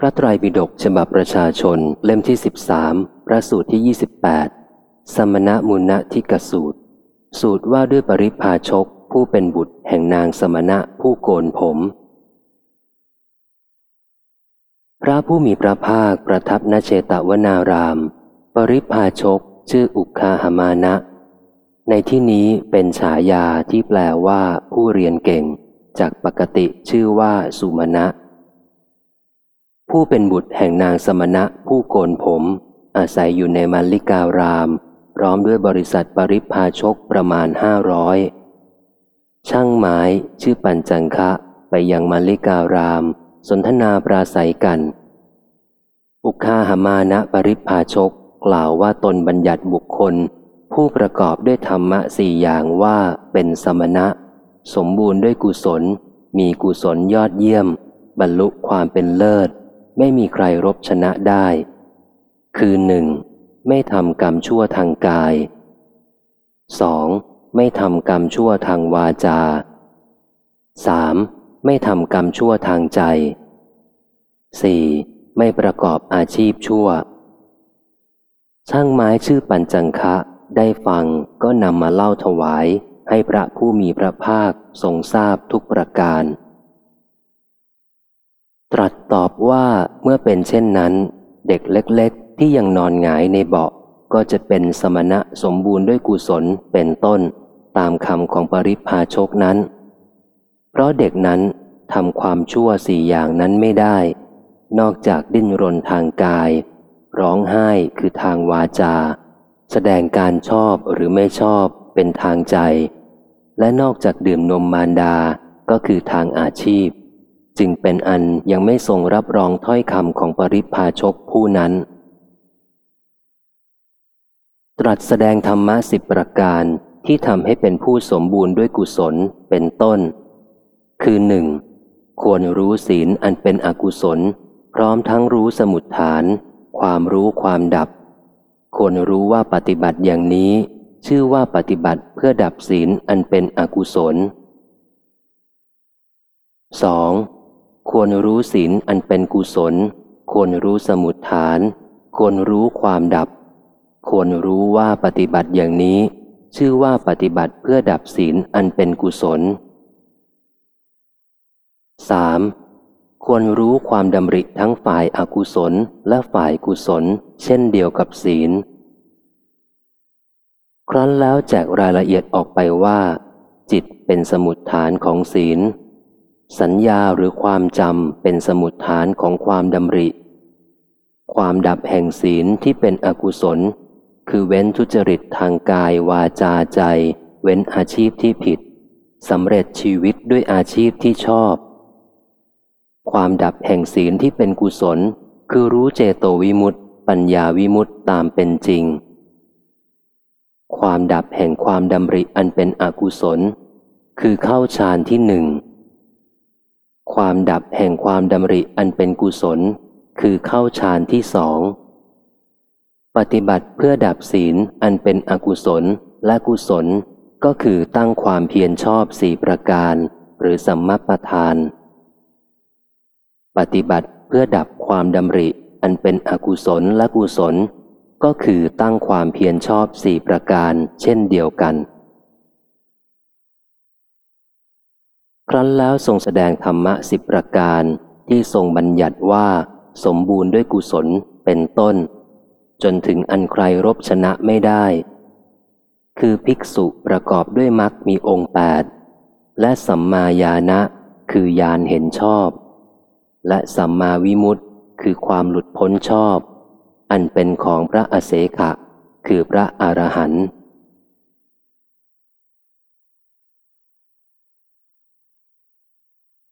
พระไตรปิฎกฉบับประชาชนเล่มที่สิบสามพระสูตรที่ยี่สิบแปดสมณมุณทิกสูตร สูตรว่าด้วยปริพาชกผู้เป็นบุตรแห่งนางสมณะผู้โกนผม พระผู้มีพระภาคประทับณเชตวนาราม ปริพาชกชื่ออุคาหามานะ ในที่นี้เป็นฉายาที่แปลว่าผู้เรียนเก่ง จากปกติชื่อว่าสุมาณะ ผู้เป็นบุตรแห่งนางสมณะผู้โกนผม อาศัยอยู่ในมัลลิการาม พร้อมด้วยบริษัทปริพาชกประมาณห้าร้อยช่างไม้ชื่อปัญจังคะไปยังมัลลิการาม สนทนาปราศัยกัน อุคาหมานะปริพาชกกล่าวว่าตนบัญญัติบุคคล ผู้ประกอบด้วยธรรมะสี่อย่างว่าเป็นสมณะ สมบูรณ์ด้วยกุศล มีกุศลยอดเยี่ยม บรรลุความเป็นเลิศ ไม่มีใครรบชนะได้ คือหนึ่งไม่ทำกรรมชั่วทางกาย 2. ไม่ทำกรรมชั่วทางวาจา 3. ไม่ทำกรรมชั่วทางใจ 4. ไม่ประกอบอาชีพชั่ว ช่างไม้ชื่อปัญจังคะได้ฟังก็นำมาเล่าถวายให้พระผู้มีพระภาคทรงทราบทุกประการ ตรัสตอบว่าเมื่อเป็นเช่นนั้น เด็กเล็กๆ ที่ยังนอนหงายในเบาะก็จะเป็นสมณะสมบูรณ์ด้วยกุศลเป็นต้น ตามคำของปริพาชกนั้น เพราะเด็กนั้นทำความชั่วสี่อย่างนั้นไม่ได้ นอกจากดิ้นรนทางกาย ร้องไห้คือทางวาจา แสดงการชอบหรือไม่ชอบเป็นทางใจ และนอกจากดื่มนมมารดาก็คือทางอาชีพ จึงเป็นอันยังไม่ทรงรับรองถ้อยคำของปริพาชกผู้นั้น ตรัสแสดงธรรมะสิบประการที่ทำให้เป็นผู้สมบูรณ์ด้วยกุศลเป็นต้น คือหนึ่งควรรู้ศีลอันเป็นอกุศล พร้อมทั้งรู้สมุดฐาน ความรู้ความดับ ควรรู้ว่าปฏิบัติอย่างนี้ ชื่อว่าปฏิบัติเพื่อดับศีลอันเป็นอกุศล 2. ควรรู้ศีลอันเป็นกุศล ควรรู้สมุดฐาน ควรรู้ความดับ ควรรู้ว่าปฏิบัติอย่างนี้ ชื่อว่าปฏิบัติเพื่อดับศีลอันเป็นกุศล 3. ควรรู้ความดำริทั้งฝ่ายอากุศลและฝ่ายกุศล เช่นเดียวกับศีล ครั้นแล้วแจกรายละเอียดออกไปว่า จิตเป็นสมุดฐานของศีล สัญญาหรือความจำเป็นสมุดฐานของความดำริ ความดับแห่งศีลที่เป็นอกุศล คือเว้นทุจริตทางกายวาจาใจ เว้นอาชีพที่ผิดสำเร็จชีวิตด้วยอาชีพที่ชอบ ความดับแห่งศีลที่เป็นกุศล คือรู้เจโตวิมุตติปัญญาวิมุตติตามเป็นจริง ความดับแห่งความดำริอันเป็นอกุศล คือเข้าฌานที่หนึ่ง ความดับแห่งความดำริอันเป็นกุศล คือเข้าฌานที่สอง ปฏิบัติเพื่อดับศีลอันเป็นอกุศลและกุศล ก็คือตั้งความเพียรชอบสี่ประการ หรือสัมมาประธาน ปฏิบัติเพื่อดับความดำริอันเป็นอกุศลและกุศล ก็คือตั้งความเพียรชอบสี่ประการ เช่นเดียวกัน ครั้นแล้วทรงแสดงธรรมะสิบประการที่ทรงบัญญัติว่า สมบูรณ์ด้วยกุศลเป็นต้น จนถึงอันใครรบชนะไม่ได้ คือภิกษุประกอบด้วยมรรคมีองค์แปดและสัมมาญาณะคือยานเห็นชอบ และสัมมาวิมุตติคือความหลุดพ้นชอบ อันเป็นของพระอเสขะ คือพระอรหันต์